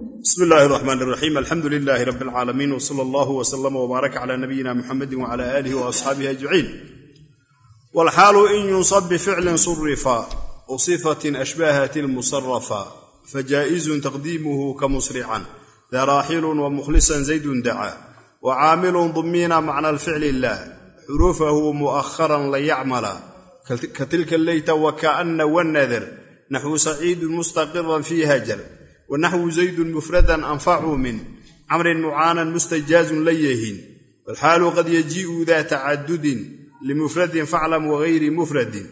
bismi illaahi raxmaan raxiim alxamdu lilaahi rabi alcaalamiin wsala allahu wslama wbaaraka cala nabiyina muxamedi wcala aalihi waasxaabihi ajmaciin walxaalu in yunsab bificlin surifa sifatin ashbahat lmusarafa fajaa'izun taqdiimuhu kamusrican daa raaxilun wamukhlisan zaydun dacaa wacaamilun dumiina macna alficli lah xuruufahu mu'aharan layacmala ka tilka leyta wakaana wanadar naxwu saciidun mustaqiran fii hajar wanaxwu zaydun mufradan anfacu min camrin mucaanan mustajaazun la yeehin walxaalu qad yajii'u daa tacadudin limufradin faclam wagayri mufradin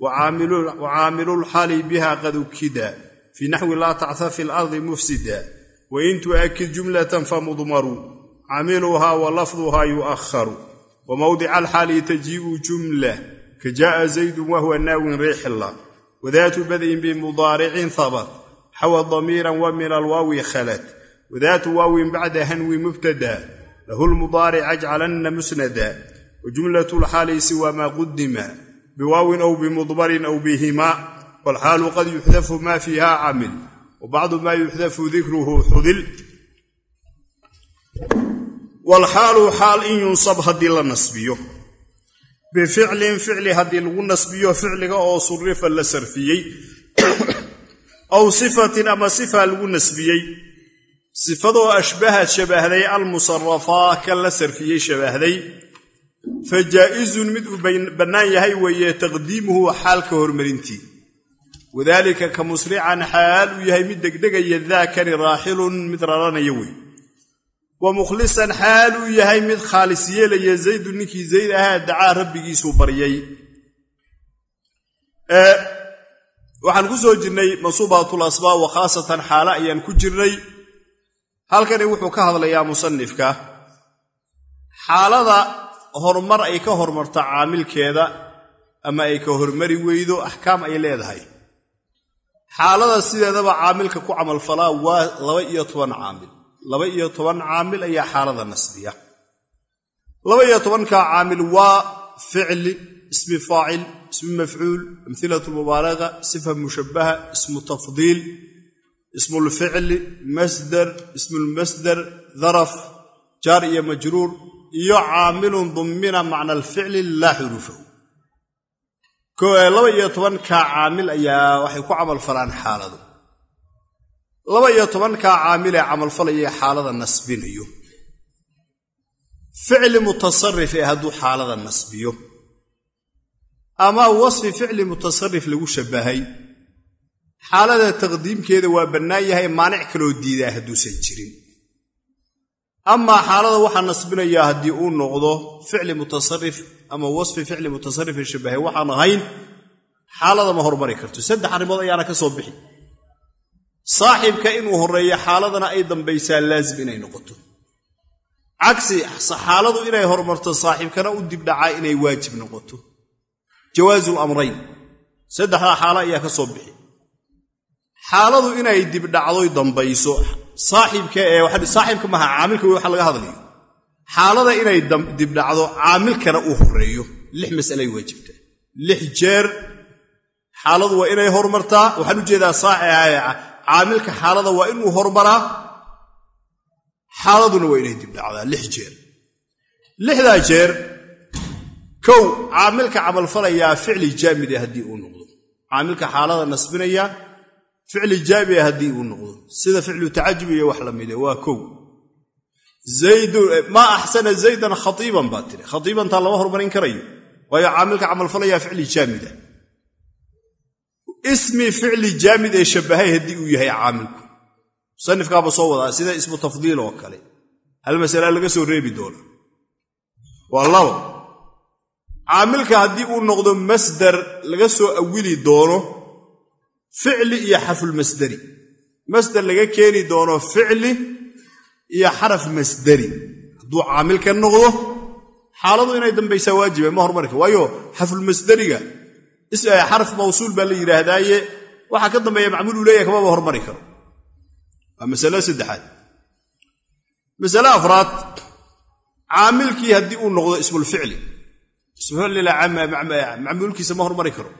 wacaamilulxaali biha qad ukida fii naxwi laa tactha fi lardi mufsida wain tu'akid jumlatan famudmaru camiluhaa wa lafduhaa yu'aharu wamowdica alxaali tajii'u jumla ka jaءa zaydun wahwa naawin riixla wadaatu bad'in bimudaaricin habat xawa damiiran wa min alwaawi khalat wadaatu waawin bacda hanwi mubtada lahu lmudaaric ajcalanna musnada wajumlat lxaali siwa maa qudima biwaawin aw bimudmarin aw bihimaa walxaalu qad yuxdafu ma fiiha camil wabacdu ma yuxdafu dikruhu xudil walxaalu xaal in yunsab haddii la nasbiyo bificlin ficli haddii lagu nasbiyo ficliga oo surifa la sarfiyey aw sifatin ama sifa lagu nasbiyey. Sifadoo ashbahad shabahday almusarafaa kan la sarfiyey shabahday. Fa jaa'izun mid uu bannaan yahay weeye taqdiimuhu xaalka hormarintii wadaalika ka musrican xaal uu yahay mid degdegaya daakani raaxilun mid raranaya wey wa mukhlisan xaal uu yahay mid khaalis yeelaya zaydun ninkii zayd ahaa dacaa rabbigiisuu baryay waxaan ku soo jirnay mansuubatul asbaa wa khaasatan xaale ayaan ku jirnay halkani wuxuu ka hadlayaa musanifka xaalada horumar ay ka hormarto caamilkeeda ama ay ka hormari weydo axkaam ay leedahay. Xaalada sideedaba caamilka ku camalfalaa waa laba iyo toban caamil. Laba iyo toban caamil ayaa xaalada nasbiya. Laba iyo tobankaa caamil waa ficli ismi faacil ismi mafcuul amhilat mubaalaga sifa mushabaha ismu tafdiil ismu lficli masdar ismu lmasdar daraf jaar iyo majruur iyo caamilun dummina macna alficli laa xuruufahu laba iyo tobankaa caamil ayaa waxay ku camalfalaan xaaladu laba iyo tobankaa caamil ee camalfalaya xaalada nasbinayo ficli mutasarif ee hadduu xaalada ama wasfi ficli mutasarif lagu shabbahay xaalada taqdiimkeeda waa bannaan yahay maanic kaloo diidaa hadduusan jirin. Amaa xaalada waxaa nasbinayaa haddii uu noqdo ficli mutasarif ama wasfi ficli mutasarif ee shabbahay waxaan ahayn xaalada ma hormari karto. Saddex arrimood ayaana ka soo bixi. Saaxibka inuu horreeyo xaaladana ay dambaysaa laazim inay noqoto. Cagsi xaaladu inay hormarto saaxiibkana u dibdhacaa inay waajib noqoto jawaazu lamrayn saddexdaa xaalo ayaa ka soo bixi. Xaaladu inay dibdhacdoy dambayso saaxibka maha caamilka waxa laga hadlayo. Xaalada inay dibdhacdo caamilkana uu horreeyo. Lix masalay waajibtaa lix jeer xaaladu waa inay hormartaa. Waxaan u jeedaa caamilka xaalada waa inuu hormaraa. Xaaladuna waa inay dibdhacdaa lix jeer. Lixdaa jeer kow caamilka camalfalayaa ficli jaamide haddii uu noqdo. Caamilka xaalada nasbinaya ficli jaamide haddii uu noqdo. Sida ficlu tacajub iyo wax la mide waa kow. Maa axsana zaydan khaiiban baa tiri. Khaiibantaa lama hormarin karayo. Waayo caamilka camalfalayaa ficli jaamida ismi ficli jaamid ee shabbahay haddii uu yahay caamilku. Musanifkaaba soo wadaa sida ismu tafdiil oo kale. Hal masala caamilka haddii uu noqdo masdar laga soo awili doono ficli iyo xarfulmasdari masdar laga keeni doono ficli iyo xaraf masdari hadduu caamilka noqdo xaaladu inay dambaysaa waajiba ma hormari kar waayo xarfulmasdariga xarf mawsuul baa la yidhaahdaaye waxaa ka dambeeya macmuul uu leeyahay kamaba hormari karo. Waa masalo saddexaad. Masale afraad caamilkii haddii uu noqdo ismulficli macmuulkiisa ma hormari karo.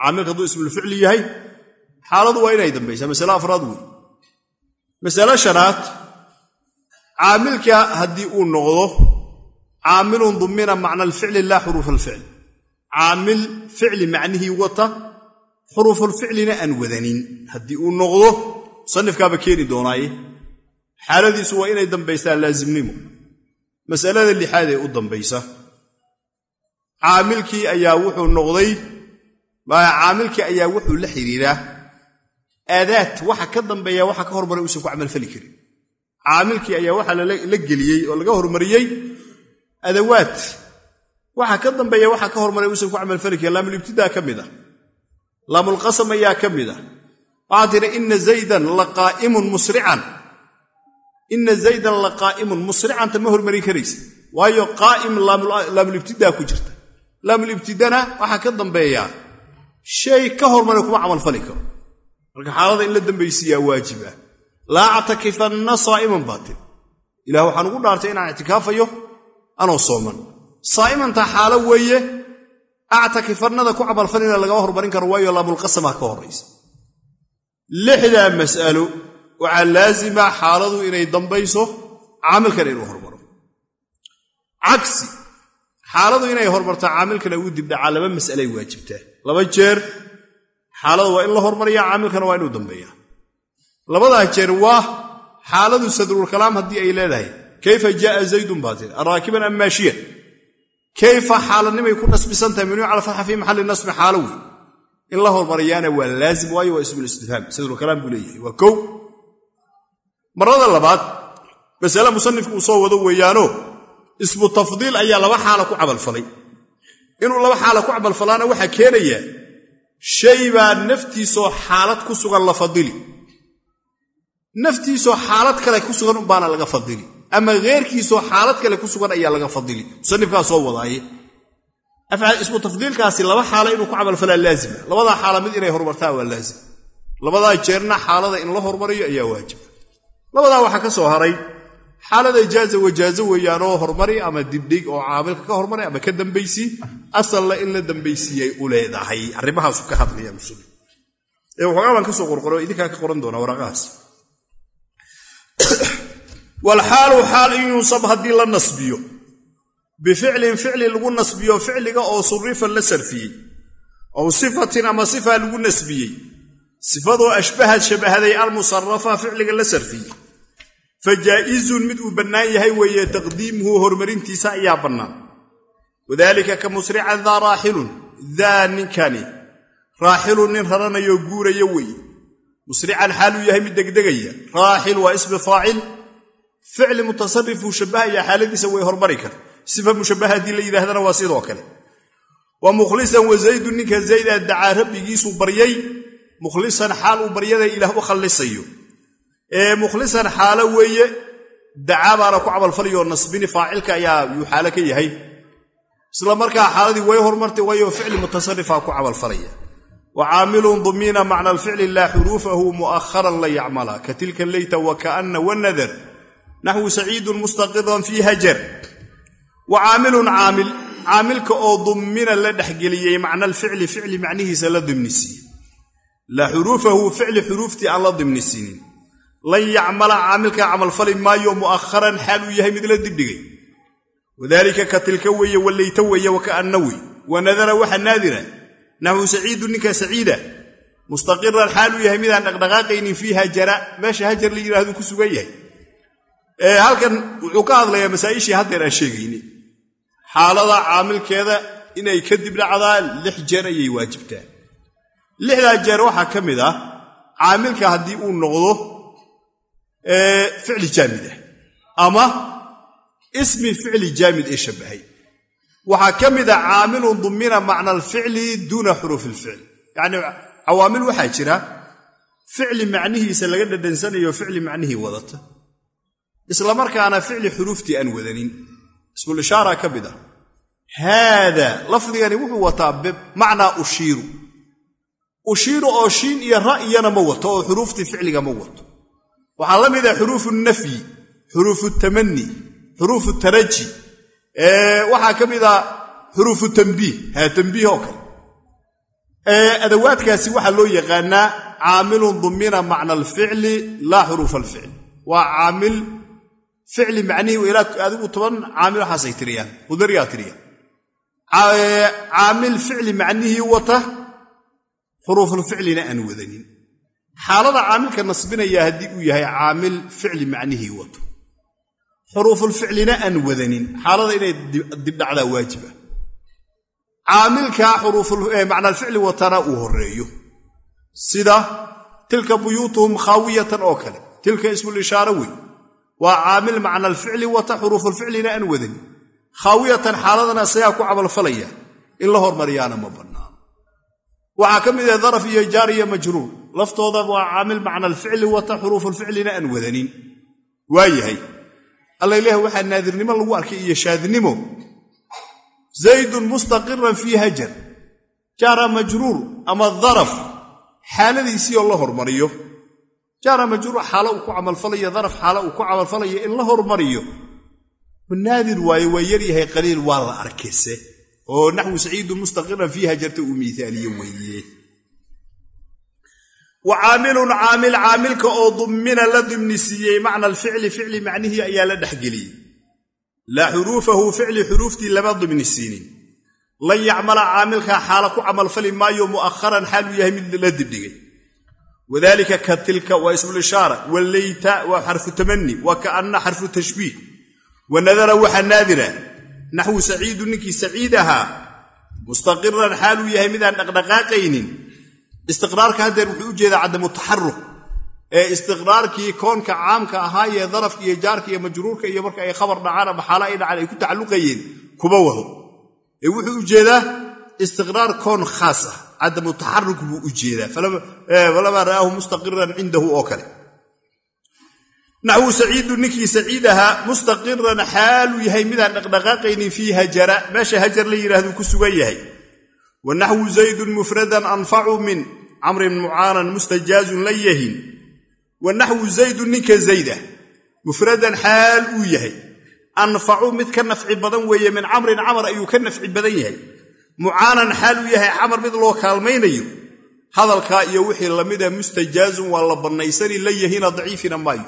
Caamilka hadduu ismulficli yahay xaaladu waa inay dambaysaa. Masale afraad wey masale shanaad caamilka haddii uu noqdo caamilun dumina macna alficli laa xuruuf alficli caamil ficli macnihii wata xuruufulficlina aan wadanin. Haddii uu noqdo musanifkaaba keeni doonaaye. Xaaladiisu waa inay dambaysaa laasimnimo masalada lixaad ee u dambaysa caamilkii ayaa wuxuu noqday caamilkii ayaa wuxuu la xidhiiraa aadaad waxa ka dambeeya waxa ka hormaray uusan ku camalfali karin. Caamilkii ayaa waxaa la geliyey oo laga hormariyey adawaad waxa ka dambeeya waxa ka hormaray uusan ku camalfali karin. Laamulibtidaa ka mid a laamulqasam ayaa ka mid a waxaa tidhi ina zaydan laqaa'imun musrican. Ina zaydan hormarin karaysa waayo qaa'im laamulibtidaa ku jirta laamulibtidana waxaa ka dambeeyaa shay ka hormaray kuma camalfali karo. Marka xaalada in la dambaysiiyaa waajiba. Laa actakifanna saa'iman baa tiri ilah waxaan ugu dhaartay inaan ictikaafayo anoo sooman. Saa'imantaa xaalo weeye actakifannada ku camalfalina lagama hormarin karo waayo laamulqasamaa ka horraysa lixdaa mas'alo waxaa laasima xaaladu inay dambayso caamilkan inuu hormaro cagsi xaaladu inay hormarto caamilkana uu dibdhacaa laba mas'alay waajibtaa laba jeer xaalada waa in la hormariya caamilkana waa inuu dambeeya labadaa jeer waa xaaladu sadrulkalaam haddii ay leedahay. Kayfa jaaa zaydun baa tiri araakiban am maashiyan? Kayfa xaalanimay ku nasbisan tahay? Minuu cala fatxa fii maxalli nasbi xaalo wey in la hormariyaana waa laazim waayo waa ismulistifhaam sadrulkalaam buu leeyahay. Waa kow. Marada labaad masale musanifku uu soo wado weeyaano ismu tafdiil ayaa laba xaala ku camalfalay inuu laba xaala ku camalfalaana waxaa keenaya shay baa naftiisoo xaalad ku sugan la fadili. Naftiisoo xaalad kale ku sugan umbaana laga fadili. Ama heerkiisoo xaalad kale ku sugan ayaa laga fadili. Musanifkaa soo wadaaye. Ismu tafdiilkaasi laba xaala inuu ku camalfalaa laazima. Labadaa xaala mid inay horumartaa waa laazim. Labadaa jeerna xaalada in la hormariyo ayaa waajiba labadaa waxaa ka soo haray xaalada ijaaza wajaazo weeyaanoo hormari ama dibdhig oo caamilka ka hormari ama ka dambaysi asalna in la dambaysiiyay u leedahay. Arrimahaasu ka hadlaya muslim. Ee waxoogaa baan ka soo qorqoro idinkaa ka qoran doonaa waraaqahaas walxaalu xaal in yunsab haddii la nasbiyo. Bificlin ficli lagu nasbiyo ficliga oo surifa la sarfiyey. Ow sifatin ama sifa lagu nasbiyey. Sifadoo ashbahad shabahaday almusarafa ficliga la sarfiyey fa jaa'izun mid uu bannaan yahay weeye taqdiimuhu horumarintiisa ayaa bannaan wadaalika ka musrican daa raaxilun daa ninkani raaxilun nin raranayo guuraya weeye musrican xaaluu yahay mid degdegaya raaxil waa ismi faacil ficli mutasarifuu shabbahaya xaaladiisa way hormari kar sifa mushabbaha haddii la yidhaahdana waa sidoo kale wa mukhlisan wa zaydu ninka zayda dacaa rabbigiisuu baryay mukhlisan xaal uu baryada ilaah u khallisayo mukhlisan xaalo weeye dacaa baana ku camalfalayo nasbini faacilka ayaa yuu xaalo ka yahay. Isla markaa xaaladii way hormartay waayo ficli mutasarifaa ku camalfalaya wa caamilun dumiina macna alficli laa xuruufahu mu'aharan la yacmala ka tilka leyta wa kaana wanadar naxwu saciidun mustaqidan fii hajar. Wa caamilun caamil caamilka oo dummina la dhexgeliyey macna alficli ficli macnihiisa la dimnisiiye la xuruufahu ficli xuruuftii aan la dimnisiinin lan yacmala caamilka camalfali maayo mu'aharan xaal uu yahay mid la dibdhigay. Wadaalika ka tilka weeye wallayta weeye wakaanna wey wanadara waxa naadira. Naxwu saciidu ninka saciida. Mustaqiran xaal uu yahay midaan dhaqdhaqaaqaynin fii hajara. Meesha hajar la yidhahdu ku sugan yahay. Halkan wuxuu ka hadlayaa masaa'ishii haddeer aan sheegayni xaalada caamilkeeda inay kadib dhacdaa lix jeer ayay waajibtaa. Lixdaa jeer waxaa ka mid ah caamilka haddii uu noqdo ficli jaamid ah ama ismi ficli jaamid ee shabbahay waxaa ka mid a caamilun dumina macna alficli duuna xuruufi ilficl yacnii cawaamil waxaa jira ficli macnihiisa laga dhadhansanayo ficli macnihii wadata. Isla markaana ficli xuruuftii aan wadanin. Ismulishaara ka mid ah. Haada lafdigani wuxuu wataa bimacnaa ushiiru. Ushiiru oo shiin iyo ra'yana ma wato oo xuruuftii ficliga ma wato waxaa la mid ah xuruufu nafyi xuruufu tamani xuruufu taraji waxaa ka mid a xuruufu tambiih ha tambiih oo kale. Adawaadkaasi waxaa loo yaqaanaa caamilun dumina macna alficli laa xuruufa alficl. Waa caamil ficli macnihii adigu toban caamil waxaasay tiriyaan qudariyaa tiriya caamil ficli macnihii wata xuruufulficlina aan wadanin xaalada caamilka nasbinaya haddii uu yahay caamil ficli macnihii wato. Xuruufulficlina aan wadanin xaalada inay dibdhacdaa waajiba. Caamilka macnaalficli watana uu horeeyo sida tilka buyuutuhum khaawiyatan oo kale. Tilka ismulishaare wey waa caamil macnaalficli wata xuruufulficlina aan wadanin. Khaawiyatan xaaladana isagaa ku camalfalaya in la hormariyaana ma bannaano waxaa ka mid ah daraf iyo jaar iyo majruur laftooda waa caamil macnaalficli wata xuruufulficlina aan wadanin. Waayahay alla ilaah waxaa naadirnimo lagu arkay iyo shaadnimo. Zaydun mustaqiran fii hajar. Jaara majruur ama daraf xaaladiisii oo la hormariyo. Jaara majruur xaalo uu ku camalfalayo daraf xaalo uu ku camalfalayo in la hormariyo. Naadir waaye waa yaryahay qaliil waa la arkese oo naxwu saciidun mustaqiran fii hajarta uu miiaaliye weeye wa caamilun caamil caamilka oo dummina la dimnisiiyey macna alficli ficli macnihii ayaa la dhexgeliyey laa xuruufahu ficli xuruuftii lama dimnisiinin lan yacmala caamilkaa xaala ku camalfali maayo mu'aharan xaaluu yahay mid la dibdhigay. Wadalika ka tilka waa ismulishaara waleyta waa xarfu tamani wa kaanna xarfu tashbiih. Wa nadara waxaa naadira naxwu saciidu ninkii saciid ahaa mustaqiran xaaluu yahay midaan dhaqdhaqaaqaynin istiqraarka haddeer wuxuu u jeedaa cadamu taxaruk ee istiqraarkii koonka caamka ahaa ee darafka iyo jaarka iyo majruurka iyo marka ay khabar dhacaan ama xaala ay dhacaan ay ku tacalluqayeen kuma wado. Ee wuxuu u jeedaa istiqraar koon khaas ah cadamu taxaruk buu u falamaa ra'aahu mustaqiran cindahu oo kale. Naxwu saciidu ninkii saciid ahaa mustaqiran xaaluu yahay midaan dhaqdhaqaaqaynin fii hajara meesha hajar la yidhahduu ku sugan yahay wa naxwu zaydun mufradan anfacu min camrin mucaanan mustajaazun la yahin wa naxwu zaydun ninka zaydah mufradan xaal uu yahay anfacu mid ka nafci badan weeye min camrin camar ayuu ka nafci badan yahay mucaanan xaal uu yahay camar mid loo kaalmaynayo hadalkaa iyo wixii lamida mustajaazun waa la bannaysani la yahina daciifina maayo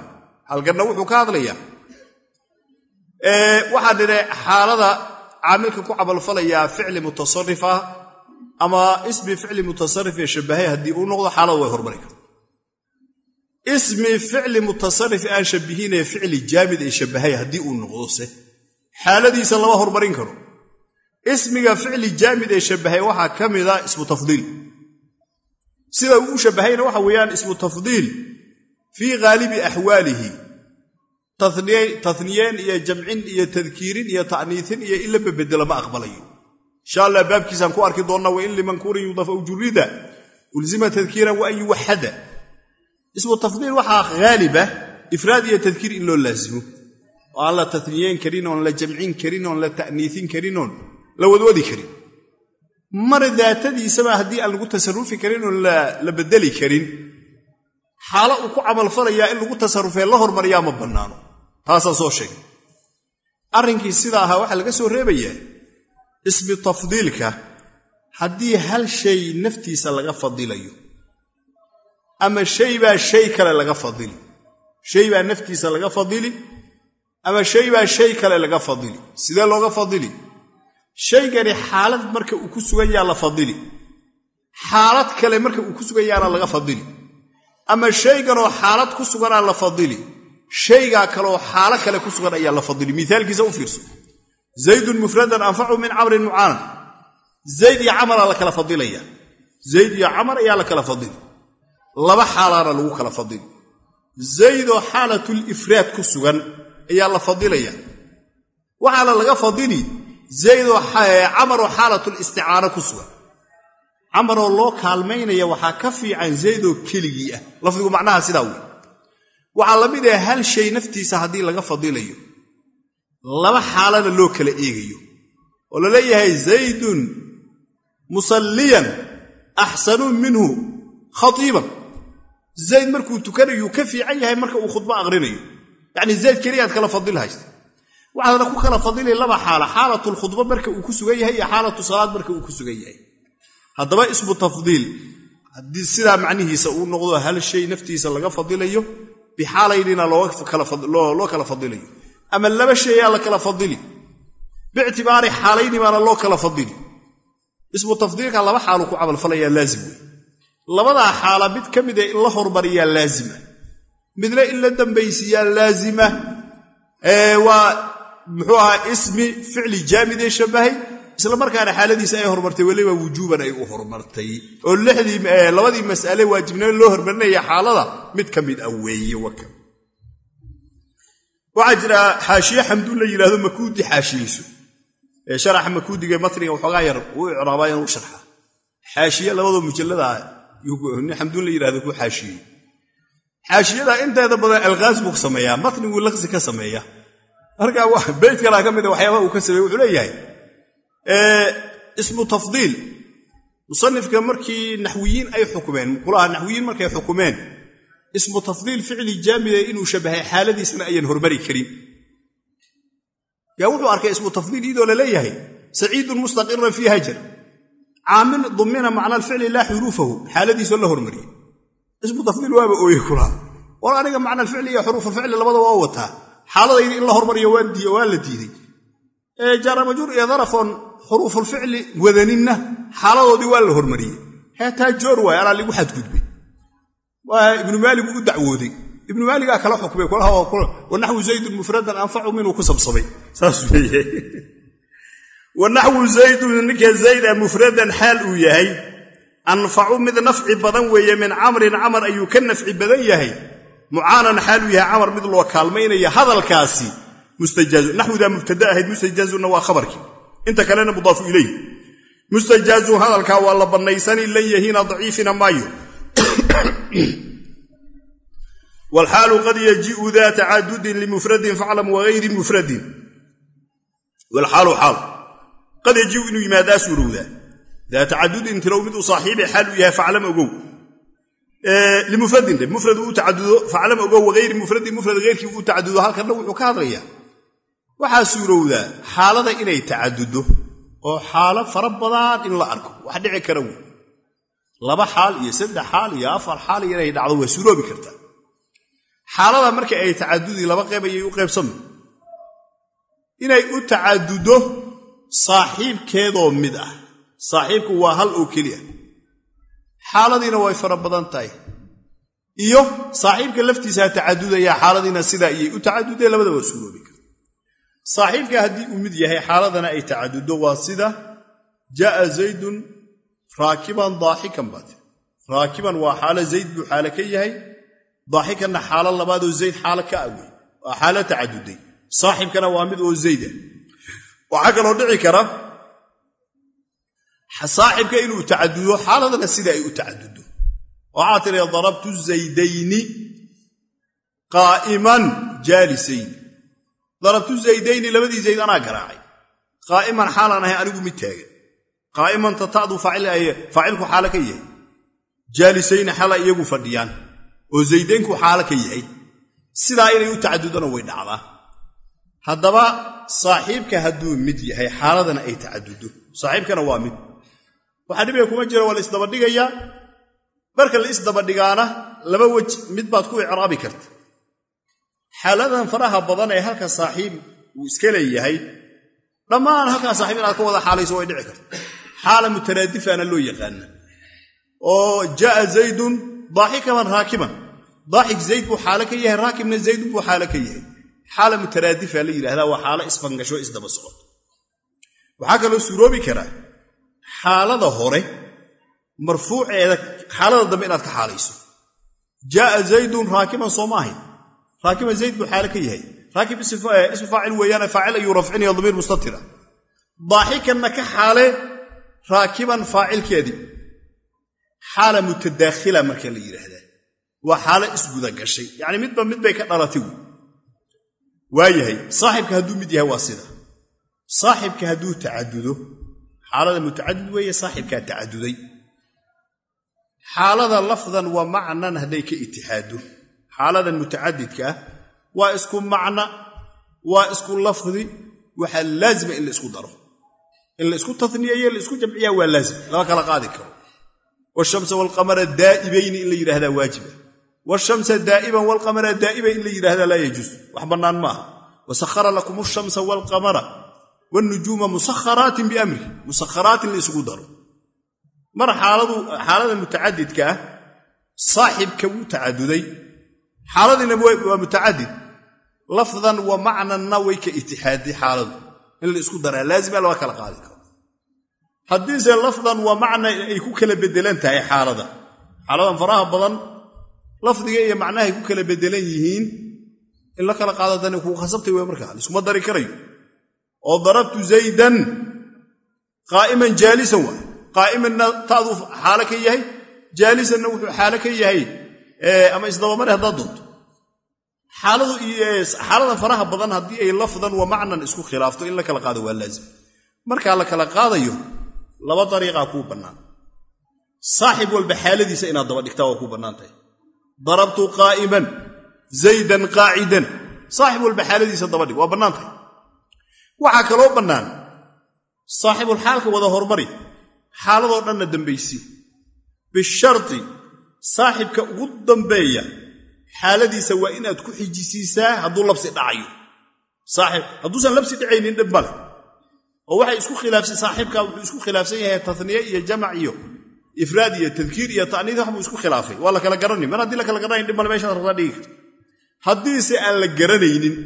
halkanna wuxuu ka hadlayaa waxaa xaalada caamilka ku camalfalayaa ficli mutasarif ama ismi ficli mutasarif ee shabahay haddii uu noqdo xaalada way hormari karta ismi ficli mutasarif aan shabihinee ficli jaamid ee shabahay haddii uu noqdose xaaladiisa lama hormarin karo. Ismiga ficli jaamid ee shabahay waxaa ka mida ismu tafdiil. Sida uu u shabahayna waxa weeyaan ismu tafdiil fii haalibi axwaalihi. Taniyeen iyo jamcin iyo tadkiirin iyo ta'niisin iyo in la babedelo ma aqbalayo insha allah baabkiisaan ku arki doonnaa wa in limankuurin yudaf aw jurida ulzima tadkiiran wa an yuwaxada ismu tafdiil waxaa haaliba ifraad iyo tadkiir in loo laasimo oo aan la taniyeen karin oon la jamcin karin oon la ta'niisin karin oon la wadwadi karin. Mar daatadiisaba haddii aan lagu tasarufi karin oon la bedeli karin. Xaalo uu ku camalfalayaa in lagu tasarufee la hormariyaa ma bannaano. Taasaan soo sheegay. Arrinkii laga soo reebayaa ismi tafdiilka haddii hal shay naftiisa laga fadilayo ama shay baa shay kale laga fadili shay baa naftiisa laga fadili ama shay baa shay kale laga fadili sidee looga fadili shaygani xaalad marka uu ku sugan yaa la fadili xaalad kale marka uu ku sugan yaana laga fadili ama shayganoo xaalad ku suganaa la fadili shaygaa kaleoo xaalo kale ku sugan ayaa la fadili miaalkiisa u fiirso zaydun mufradan anfacu min camrin mucaanan. Zayd iyo camaraa la kala fadilaya. Zayd iyo camar ayaa la kala fadili laba xaalaana lagu kala fadili zaydoo xaalatulifraad ku sugan ayaa la fadilaya. Waxaana laga fadili zaydoo camaroo xaalatulisticaano ku sugan. Camaroo loo kaalmaynaya waxaa ka fiican zaydoo keligii ah. Lafdigu macnaha sidaa wey waxaa la mid ah hal shay naftiisa haddii laga fadilayo laba xaalana loo kala eegayo oo la leeyahay zaydun musalliyan axsanu minhu khatiiban. Zayd markuu tukanayuu ka fiican yahay marka uu khudbo aqrinayo. Yacnii zayd keliyaad kala fadil haysta waxaadna ku kala fadilay laba xaala xaalatulkhudba marka uu ku sugan yahay iyo xaalatu salaad marka uu ku sugan yahay. Haddaba ismu tafdiil haddii sidaa macnihiisa uu noqdo hal shay naftiisa laga fadilayo bixaalaynina loo kala fadilayo ama laba shayaa la kala fadili. Biictibaari xaalayni baana loo kala fadili. Ismu tafdiilka laba xaalu ku camalfalayaa laazim. Wey labadaa xaala mid ka mida in la hormariyaa laazima. Midna in la dambaysiyaa laazima waa muxuu ahaa ismi ficli jaamidee shabahay isla markaana xaaladiisa ay horumartay weliba wujuuban ay u horumartay oo labadii mas'ale waajibnimo loo hormarinaya xaalada mid ka mid ah weeye waxaa jira xaashiye xamduun la yidhahdo makuudi xaashiyeyso ee sharaxa makuudiga matniga waxoogaa yar uu icraabaa inuu sharxa. Xaashiye labadoo mujallada nin xamduun la yidhahdo ku xaashiyey xaashiyada inteeda badan alkaas buu sameeyaa matniguu laqsi ka sameeya markaa beyt kalaa ka mida waxyaabaha uu ka sameeye wuxuu leeyahay ismu tafdiil. Musanifka markii naxwiyiin ay xukumeen mukulaha naxwiyiin markay xukumeen ismu tafdiil ficli jaamida inuu shabahay xaaladiisna ayan hormari karin. Yaa wuxuu arkay ismu tafdiil iyadoo la leeyahay saciidun mustaqiran fii hajar caamil dumina macna alficli laa xuruufahu xaaladiisoo la hormariyey. Ismu tafdiil waaba ooye kulaa war aniga macna alficli iyo xuruufulficli labada waa wataa. Xaaladaydi in la hormariyo waa la diiday. Jaaramajuur iyo darafoon xuruufulficli wadaninna xaaladoodii waa la hormariyey. Heetaa joor waay alaa ligu xadgudbay ibnu maaligu u dacwooday. Ibnu maaligaa kala xukmay wanaxwu zaydun mufradan anfacu minuu ku sabsabay. Saas weeye. Wanaxwu zaydun ninka zayda mufradan xaal uu yahay anfacu mid nafci badan weeye min camrin camar ayuu ka nafci badan yahay. Mucaanan xaal uu yahay camar mid loo kaalmaynaya hadalkaasi mustajaazu naxwudaa mubtada ahayd mustajaazunna waa khabarkii. Inta kalena mudaafu ilayh mustajaazu hadalkaa waa la bannaysani lan yahiina daciifina maayo wlxaalu qad yajiu daa tacadudin limufradin faclam wagayri mufradin wlxaalu xaal qad yajiu inuu yimaadaa suurowdaa daa tacadudin tirow mid uu saaxiibe xaal uu yahay faclam ogow limufradin mufrad uu tacadudo faclam ogow wagayri mufradin mufrad heyrkii uu tacadudo halkanna wuxuu ka hadlayaa waxaa suurowdaa xaalada inay tacadudo oo xaalo fara badan in la arko wax dhici kara wey laba xaal iyo saddex xaal iyo afar xaal iyo inay dhacdo waa suuroobi kartaa xaalada markii ay tacadudii laba qayb ayay u qaybsami inay u tacadudo saaxiibkeedoo mid ah. Saaxiibku waa hal oo keliya. Xaaladiina way fara badan tahay. Iyo saaxiibka laftiisaa tacadudayaa xaaladiina sidaa iyay u tacadudeen labada waa suuroobi karta. Saaxiibka haddii uu mid yahay xaaladana ay tacadudo waa sida jaaa zaydun raakiban daaxikan baati raakiban waa xaalo zayd buu xaalo ka yahay. Daaxikanna xaalo labaadoo zayd xaalo ka awey. Waa xaalo tacaduday saaxibkana waa mid oo zayda waxaa kaloo dhici kara saaxibka inuu tacadudo xaaladana sida ay u tacadudo waxaa tiri darabtu zaydayni qaa'iman jaalisayn. Darabtu zaydayni labadii zayd anaa garaacay. Qaa'iman xaalaan ahay anigu mid taagan qaa'iman tatadu faacilku xaalo ka yahay jaalisayni xala iyagu fadhiyaan oo zaydaynku xaalo ka yahay sidaa inay u tacadudona way dhacdaa haddaba saaxiibka hadduu mid yahay xaaladana ay tacadudo saaxiibkana waa mid waxaa dhibiga kuma jira waa la isdabadhigayaa marka la isdabadhigaana laba wej mid baad ku icraabi karta xaaladan faraha badan ee halka saaxiib uu iska leeyahay dhammaan halkaa saaxiib inaad ka wada xaalayso way dhici karta xaala mutaraadifana loo yaqaana. Oo jaaa zaydun daaxikaban raakiban. Daaxik zayd buu xaalo ka yahay raakibna zaydun buu xaalo ka yahay. Xaala mutaraadifa la yidhahdaa waa xaalo isfangasho isdaba socoto waxaa kaloo suuroobi karaa xaalada hore marfuuceeda xaalada dambe inaad ka xaalayso. Jaaa zaydun raakiban soo ma ahayn raakiban zayd buu xaalo ka yahay. Raakib ismu faacil weeyaane ka xaale raakiban faacilkeedii xaala mutadaakhila marka la yidhaahdaa. Waa xaalo isguda gashay. Yacni midba mid bay ka dhalatay wy waayahay saaxibka hadduu mid yahay waa sida. Saaxibka hadduu tacadudo xaalada mutacadid weeye saaxibkaa tacaduday xaalada lafdan waa macnan hadday ka itixaado xaaladan mutacadidka ah waa isku macna waa isku lafdi waxaa laazima in la isku daro in la isku taniyeeyo la isku jamciyaa waa laazim. Lama kala qaadi karo. Washamsa waalqamara daa'ibayni in la yidhaahdaa waajiba. Washamsa daa'iban walqamara daa'iban in la yidhahda laa yajuus wax bannaan maaha. Wasahara lakum ashamsa walqamara wnujuuma musakharaatin biamri. Musakharaatin la isugu daro. Mar xaalada mutacadidka ah saaxibka wuu tacaduday xaaladiina waa mutacadid. Lafdan wa macnanna way ka itixaaday xaaladu in la isku daraa laazima lama kala qaadi karo. Haddiise lafdan wa macna ay ku kala bedelan tahay xaalada xaaladan faraha badan lafdiga iyo macnahay ku kala bedelan yihiin in la kala qaado dani kuu khasabtay w markaa laiskuma dari karayo. Oo darabtu zaydan qaa'iman jaalisan waay. Qaa'imanna taaduu xaalo ka yahay jaalisanna wuxuu xaalo ka yahay ama isdabamare haddaad doonto xaaladan faraha badan haddii ay lafdan wa macnan isku khilaafto in la kala qaado waa laazim. Markaa la kala qaadayo laba dariiqaa kuu bannaan. Saaxib walba xaaladiisa inaad daba dhigtaa waa kuu bannaan tahay. Darabtu qaa'iman zaydan qaacidan. Saaxib walba xaaladiisa daba dhig waa bannaan tahay. Waxaa kaloo bannaan saaxibulxaalka wada hormari xaaladoo dhanna dambaysi. Bisharti saaxibka ugu dambeeya xaaladiisa waa inaad ku xijisiisaa hadduu labsi dhacayo. Saaxib hadduusan labsi dhacaynin dhib male oo waxay isku khilaafsan saaxiibka wuxuu isku khilaafsan yahay taniye iyo jamac iyo ifraad iyo tadkiir iyo ta'niid waxbuu isku khilaafay. Waa la kala garanay. Mar haddii la kala garanayn dhib male meshaad rabtaa dhigi karta haddiise aan la garanaynin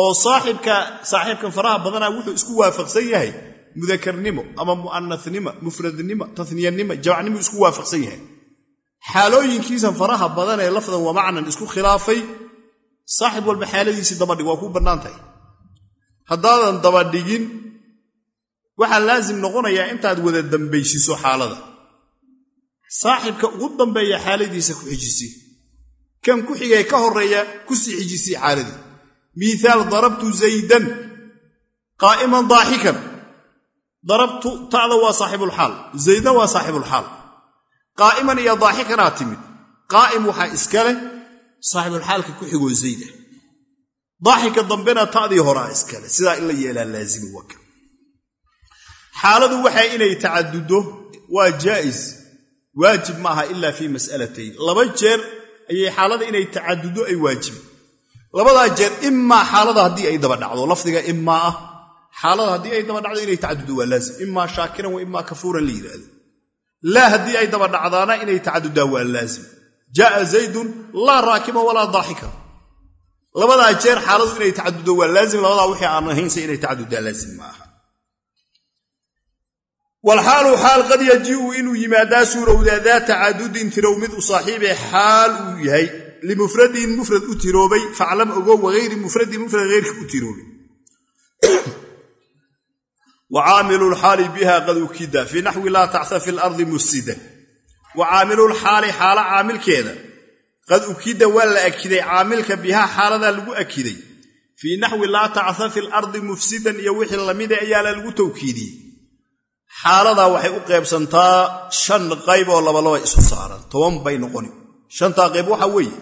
oo saaxiibkan faraha badanaa wuxuu isku waafaqsan yahay mudakarnimo ama mu'anasnimo mufradnimo taniyanimo jamacnimo isku waafaqsan yahay xaalooyinkiisan faraha badan ee lafdan wa macnan isku khilaafay saaxib walba xaaladiisii dabadhig waa kuu bannaan tahay haddaadan dabadhigin waxaa laasim noqonayaa intaad wada dambaysiso xaalada. Saaxibka ugu dambeeya xaaladiisa ku xijisi. Kan ku xigay ka horreeya ku sii xijisi xaaladii. Miiaal darabtu zaydan qaa'iman daaxikan. Darabtu ta'da waa saaxibulxaal zaydan waa saaxibulxaal qaa'iman iyo daaxikanaa timid. Qaa'im waxaa iska leh saaxibulxaalka ku xigoo daaxika dambena ta'dii horaa iskale sidaa in la yeelaa laazimi waka xaaladu waxaa inay tacadudo waa jaa'is waajib ma aha ilaa fii mas'alatayn laba jeer ayay xaalada inay tacadudo ay waajibi labadaa jeer imaa xaalada haddii ay daba dhacdo lafdiga imaa ah xaalada haddii ay daba dhacdo inay tacadudo waa laazim. Imaa shaakiran wa imaa kafuuran la yidhaahdo laa haddii ay daba dhacdaana inay tacadudaa waa laazim. Jaaa zaydun laa raakiban walaa daaxikan labadaa jeer xaaladu inay tacadudo waa laazim labadaa wixii aan ahaynse inay tacadudaa laazim ma aha walxaalu xaal qad yajii'u inuu yimaadaa suurowdaa daa tacadudin tirow mid u saaxiibe xaal uu yahay. Limufradin mufrad u tiroobay faclam ogow wagayri mufradin mufrad heyrka wa caamilulxaali biha qad ukida fii naxwi laa tacsa fi lardi mufsidan wa caamilulxaali xaalo caamilkeeda qad ukida waa la akiday caamilka bihaa xaaladaa lagu akiday fii naxwi laa tacsa fi lardi mufsidan iyo wixii lamida ayaala lagu tawkiidiyey xaaladaa waxay u qaybsantaa shan qayb oo labalaba isu saaran toban bay noqoni shantaa qayb waxaa weeye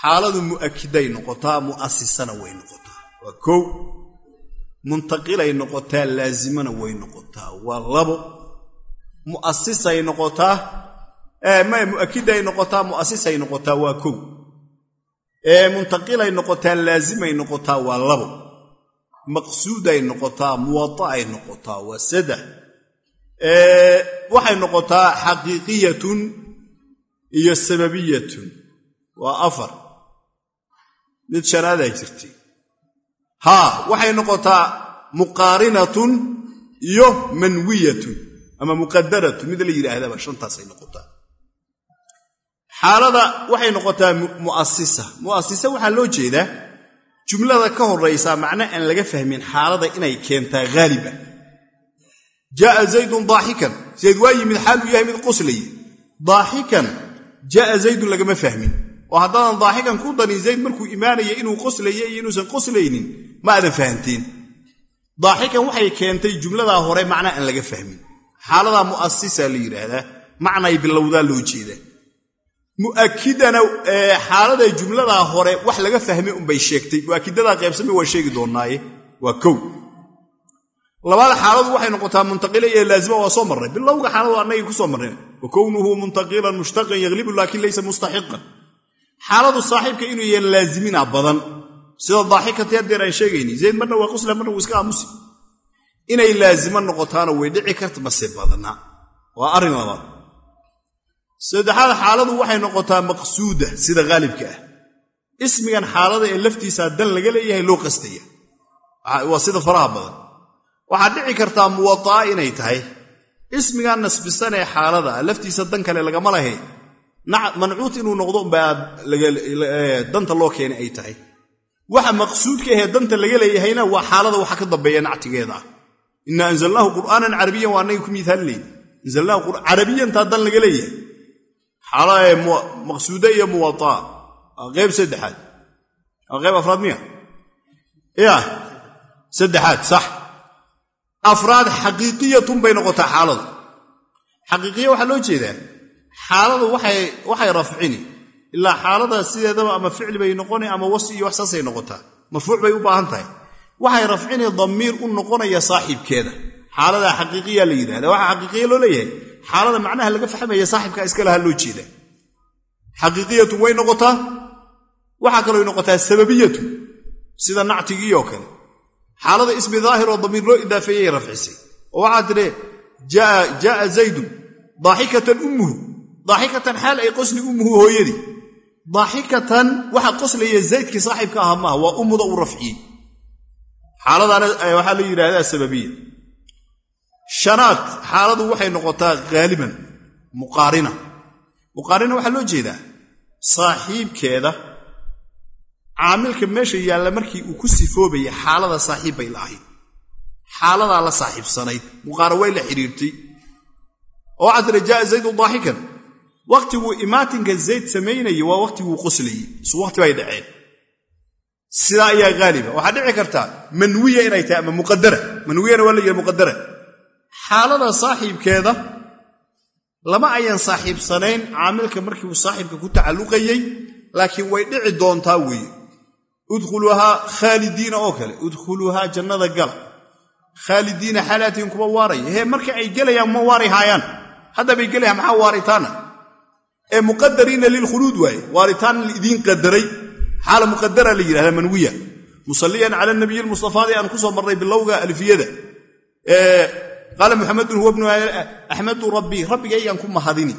xaaladu mu'akiday noqotaa mu'asisana way noqotaa waa kow muntaqilay noqotaa laazimana way noqotaa. Waa labo. Mu'asisay noqotaa mu'akiday noqotaa mu'asisay noqotaa waa kow. Muntaqilay noqotaa laazimay noqotaa waa labo. Maqsuuday noqotaa muwada'ay noqotaa waa saddex. Waxay noqotaa xaqiiqiyatun iyo sababiyatun. Waa afar. Mid shanaadaa jirtay haa waxay noqotaa muqaarinatun iyo manwiyatun ama muqadaratun mid la yidhaahdaba shantaasay noqotaa. Xaalada waxay noqotaa mu'asisa mu'asisa waxaa loo jeedaa jumlada ka horraysaa macno aan laga fahmin xaalada inay keentaa haaliba jaaa zaydun daaxikan. Zayd waa yimid xaaluu yahay mid qoslaya daaxikan jaaa zaydun lagama fahmin. Oo haddaadan daaxikan ku danin zayd markuu imaanaya inuu qoslaye iyo inuusan qoslaynin ma aadan fahamteen daaxikan waxay keentay jumladaa hore macna aan laga fahmin. Xaaladaa mu'asisa la yidhaahdaa macnay bilowdaa loo jeedaa mu'akidana xaalada jumladaa hore wax laga fahmay unbay sheegtay. Mu'akidadaa qaybsamay waa sheegi doonnaaye. Waa kow. Labaada xaaladu waxay noqotaa muntaqile iyo laazima waa soo marnay. Bilowga xaaladu annagii ku soo marnayn wa kownuhu muntaqilan mushtaqan yaglibu laakin laysa mustaxiqan. Xaaladu saaxiibka inuu yahan laazimina badan sida daaxikati haddeer aan sheegayni. Zayd marna waa qusla marna wuu iska aamusi. Inay laazimo noqotaana way dhici karta mase badna. Waa arrin labaad saddexaad xaaladu waxay noqotaa maqsuuda sida haalibka ah. Ismigan xaalada ee laftiisaa dan laga leeyahay loo qastaya. Waa sida faraha badan. Waxaad dhici kartaa muwada'a inay tahay. Ismigan nasbisan ee xaalada laftiisa dan kale lagama lahe mancuut inuu noqdo umbaa danta loo keenay ay tahay waxa maqsuudka ahee danta laga leeyahayna waa xaalada waxa ka dambeeya nactigeeda. Ah ina anzalnaahu qur'aanan carabiyan waa annaga ku miaalinayn anzalnaahu carabiyantaa dan laga leeyahay. Maqsuuda iyo muwaaa waa qayb saddexaad. Waa qayb afraad miya? Ya saddexaad sax. Afraad xaqiiqiyatun bay noqotaa xaaladu. Xaqiiqiya waxaa loo jeedaa. Xaaladu waxay rafcini ilaa xaalada sideedaba ama ficli bay noqoni ama wasi iyo wax saasay noqotaa. Marfuuc bay u baahan tahay. Waxay rafcini damiir u noqonaya saaxiibkeeda xaalada xaqiiqiya la yidhahda waxaa xaqiiqiya loo leeyahay xaalada macnaha laga fahmaya saaxibka iska laha loo jeeda. Xaqiiqiyatun way noqotaa waxaa kaloo noqotaa sababiyatun sida nactigii oo kale. Xaalada ismi daahir oo damiir loo idaafeeyey rafcisay. Oo waxaa tidhi jaaa zaydun daaxikatan ummuhu. Daaxikatan xaal ay qosli ummuhu hooyadii daaxikatan waxa qoslaya zaydkii saaxibka ahaa maaha waa ummuda uu rafciyey xaaladaana waxaa la yidhaahdaa sababiya shanaad xaaladu waxay noqotaa haaliban muqaarina. Muqaarina waxaa loo jeedaa saaxiibkeeda caamilka meesha yaalla markii uu ku sifoobaya xaalada saaxiib bay laahayd xaaladaa la saaxiibsanayd muqaara way la xidhiirtay oo waxaa tira jaaa zaydu daaxikan wakhtiguu imaatinka zayd samaynaya waa wakhtiguu qoslayey isu wakhti bay dhaceen. Sidaa ayaa haaliba waxaa dhici kartaa manwiya inay tahay ama muqadara manwiyana waa la yidhaha muqadara xaalada saaxiibkeeda lama ayan saaxiibsanayn caamilka markii uu saaxiibka ku tacalluqayey laakiin way dhici doontaa weeye. Udkhuluuhaa khaalidiina oo kale. Udkhuluuhaa jannada gala. Khaalidiina xaalaatiin kuma waaraya hee marka ay gelayaan ma waaray haayaan. Haddabay gelayaan maxaa waaritaana ee muqadariina lilkhuluud waaye waaritaan idiin qadaray xaala muqadara la yidhahda manwiya. Musalliyan cala nabiyi lmustafaadii aan ku soo marnay bilowga alfiyada qaala muxamedun huwa bnu axmedu rabbii rabbigaygaan ku mahadini.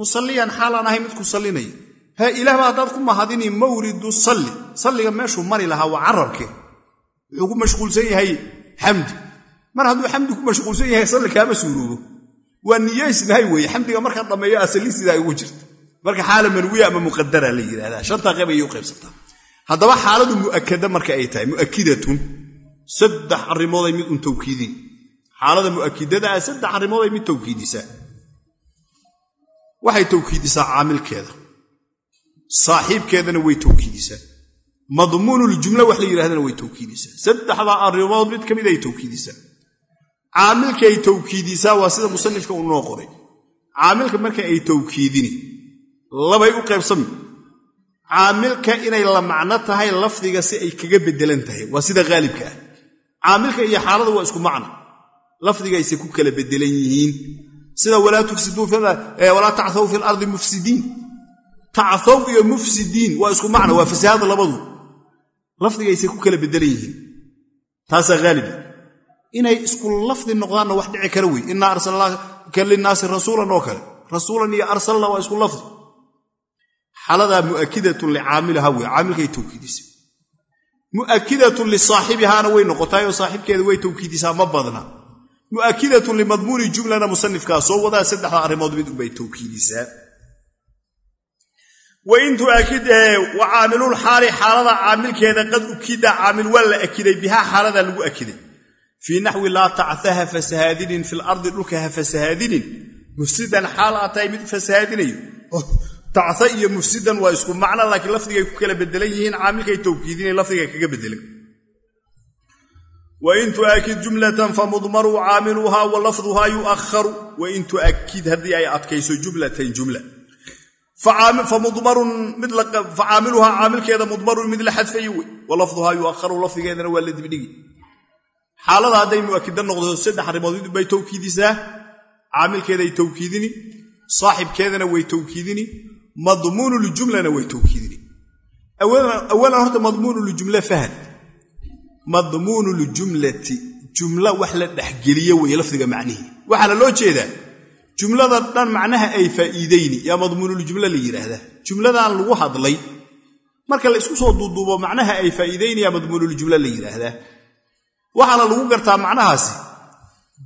Musalliyan xaalaan ahay mid ku sallinaya. Hee ilaahba haddaad ku mahadini mawridu salli. Salliga meeshuu mari lahaa waa carabke wuxuu ku mashquulsan yahay xamdi mar hadduu xamdi ku mashquulsan yahay salli kaama suuroobo waa niyaysnahay weeye xamdiga markaa dhammeeyo asali sidaa ugu jirta. Marka xaala manwiya ama muqadara la yidhahdaa shantaa qayb ayay u qaybsataa haddaba xaaladu mu'akada marka ay tahay mu'akidatun saddex arrimooday mid un tawkiidin. Xaalada mu'akidada ah saddex arrimooday mid tawkiidisaa waxay tawkiidisaa caamilkeeda. Saaxiibkeedana way tawkiidisaa madmuunuljumla wax la yidhahdana way tawkiidisaa saddexdaa arrimood mid ka mid ay tawkiidisaa caamilkaay tawkiidisaa waa sida musanifka uu noo qoray caamilka marka ay tawkiidini labay u qaybsami. Caamilka inay la macno tahay lafdiga si ay kaga bedelan tahay waa sida haalibka ah. Caamilka iyo xaalada waa isku macno. Lafdigayse ku kala bedelan yihiin. Sida walaa tachow fi lardi mufsidiin. Tachow iyo mufsidiin waa isku macno waa fasahaada labadu. Ku kala bedelan yihiin. Taasaa haaliba inay isku lafdi noqdaanna wax dhici kara wey inaa arsalnaaka linaasi rasuulan oo kale. Rasuulan iyo arsalna waa isku lafdi. Xaladaa mu'akidatun licaamiliha wey caamilkay tawkiidisa mu'akidatun lisaaxibihaana way noqotaayoo saaxibkeeda way tawkiidisaa ma badna. Mu'akidatun limadmuuni jumlana musanifkaa soo wadaa saddexda arrimood mid unbay tawkiidisaa. Wain tuakid wa caamilulxaali xaalada caamilkeeda qad ukida caamil waa la akiday bihaa xaalada lagu akiday fii naxwi laa tactha ha fasahaadinin fi lardi dhulka ha fasahaadinin. Mufsidan xaal aa mid fasahaadinayo. Tactha iyo mufsidan waa isku macno laakiin lafdigay ku kala bedelan yihiin caamilkay tawkiidinay lafdiga kaga bedelan wain tu'akid jumlatan famudmaru caamiluhaa wa lafduhaa yu'aharu wain tu'akid haddii ay adkayso jumlatan jumla. Facaamiluhaa caamilkeeda mudmarun mid la xadfayo wey. Wa lafduhaa yu'aharu lafdigeedana waa la dibdhigi xaalada hadday mu'akida noqdo saddex arrimood bay tawkiidisaa caamilkeeday tawkiidini saaxibkeedana way tawkiidini madmuunuljumlana way tawkiidini. Awalan horta madmuunuljumle fahad. Madmuunuljumlati jumla wax la dhexgeliye weeye lafdiga macnihii waxaana loo jeedaa jumlada dhan macnaha ay faa'iidayni yaa madmuunuljumle la yidhaahdaa jumladan lagu hadlay marka la isku soo duuduubo macnaha ay faa'iidayni yaa madmuunuljumle la yidhaahdaa waxaana lagu gartaa macnahaasi.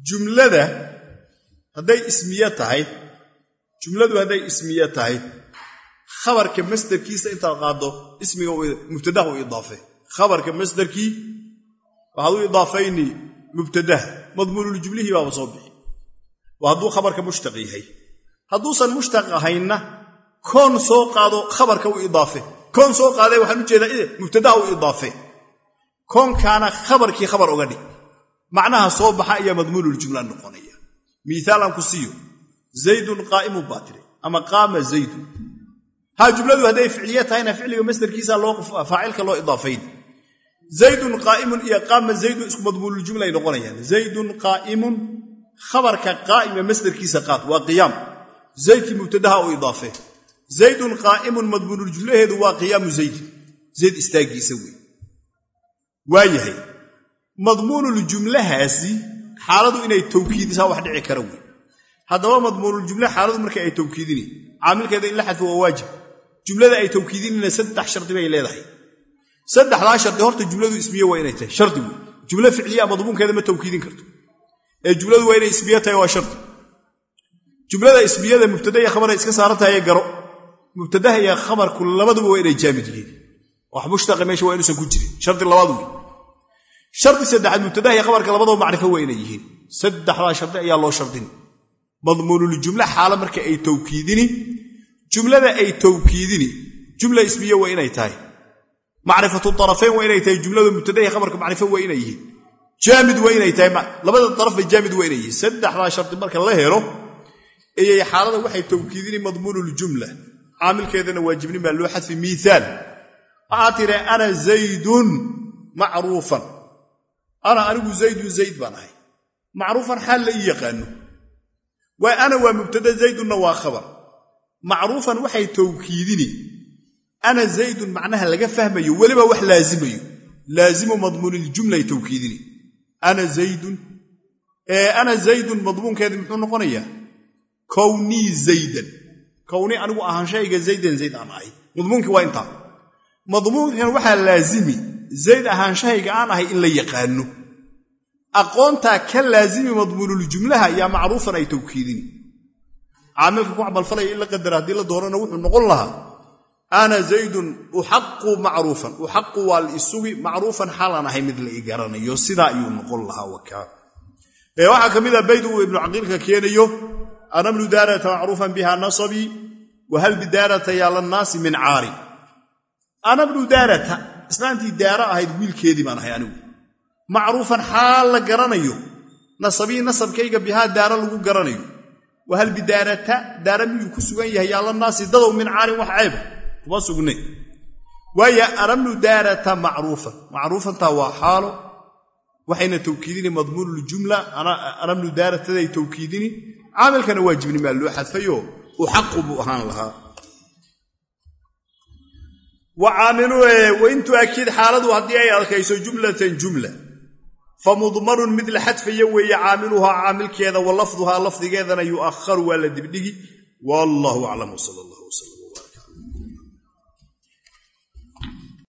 Jumlada hadday ismiye tahay jumladu hadday ismiye tahay khabarka masderkiisa intaad qaaddo mubtadaha u idaafe khabarka masderkii waxaad u idaafayni mubtadaha. Madmuunuljumlihii baaba soo bixi. Waa hadduu khabarka mushtaq yahay. Hadduusan mushtaq ahaynna koon soo qaado khabarka u idaafe koon soo qaadee waxaan u jeedaa mubtadaha u idaafe koonkaana khabarkii khabar oga dhig. Macnaha soo baxa ayaa madmuunuljumla noqonaya. Miaal aan ku siiyo zaydun qaa'imun baa ama qaama zaydun ha jumladu hadday ficliye tahayna ficliga masderkiisa faacilka loo idaafayn. Zaydun qaa'imun iyo qaama zaydun isku madmuunuljumla ay noqonayaan. Zaydun qaa'imun khabarka qaa'ima masderkiisa qaad waa qiyaam. Zaydkii mubtadaha u idaafe. Zaydun qaa'imun madmuunuljumlaheedu waa qiyaamu zaydin zayd istaagiisa wey waa yahay madmuunuljumlahaasi xaaladu inay tawkiidisaa wax dhici kara wey haddaba madmuunuljumle xaaladu marka ay tawkiidini caamilkeeda in la xadfo waa waajib. Jumlada ay tawkiidinina saddex shardi bay leedahay. Saddexdaa shardi horta jumladu ismiye waa inay tahay shardi wey jumlo ficliya madmuunkeeda ma tawkiidin karto. Ee jumladu waa inay ismiye tahay waa shardi. Jumlada ismiyada mubtada iyo khabara iska saaran tahay garo. Mubtadaha iyo khabarku labaduba waa inay jaamid yihiin wax mushtaqa meesha waa inuusan ku jirin. Shardi labaad wey shardi saddexaad mubtadaha iyo khabarka labadaba macrifo waa inay yihiin. Saddexdaa shardi ayaa loo shardini madmuunuljumle xaalo marka ay tawkiidini. Jumlada ay tawkiidini jumla ismiye waa inay tahay. Macrifatu arafayn waa inay tahay jumlada mubtadahi khabarka macrifo waa inay yihiin. Jaamid waa inay tahay labada darafba jaamid waa inay yihiin. Saddexdaa shardi marka la helo ayay xaalada waxay tawkiidini madmuunuljumla caamilkeedana waajibnin baa loo xadfi miiaal waxaa tiri ana zaydun macruufan. Ana anigu zaydun zayd baan ahay. Macruufan xaal la ii yaqaano. Ana waa mubtada zaydunna waa khabar. Macruufan waxay tawkiidini ana zaydun macnaha laga fahmayo weliba wax laazimayo. Laazimu madmuuniljumlay tawkiidini. Ana zaydun. Ana zaydun madmuunkeedi muxuu noqonayaa? Kownii zaydan. Kownii anigu ahaanshayga zaydan zayd aan ahay. Madmuunkii waa intaa madmuunkan waxaa laazimi zayd ahaanshahayga aan ahay in la yaqaano. Aqoontaa ka laazimi madmuunuljumlaha yaa macruufan ay tawkiidini caamilka ku camalfalaya in la qadara haddii la doonana wuxuu noqon lahaa ana zaydun uxaqu macruufan uxaqu waa la macruufan xaalaan ahay mid la i garanayo. Sidaa ayuu noqon lahaa wakaa waxaa ka mid a bayd uu ibnu caqiilka keenayo anamlu daarata macruufan biha nasabii wahal bidaarata yaa lannaasi min caari anabnu daarata islaantii daara ahayd wiilkeedii baan ahay anigu. Macruufan xaal la garanayo nasabii nasabkayga bihaa daara lagu garanayo. Wahal bidaarata daara miyuu ku sugan yahay yaa lannaasi dadow min caarin wax ceeba kuma sugnay. Waaya anamnu daarata macruufan macruufantaa waa xaalo waxayna tawkiidini madmuunuljumla anamnu daarataday tawkiidini caamilkana waajibni maa loo xadfayo u xaqu buu ahaan lahaa wain tuakid xaaladu haddii ay adkayso jumlatan jumla. Fa mudmarun mid la xadfaya weeye caamiluhaa caamilkeeda wa lafduhaa lafdigeedana yu'aharu waa la dibdhigi. Wallahu aclam sal allah wslam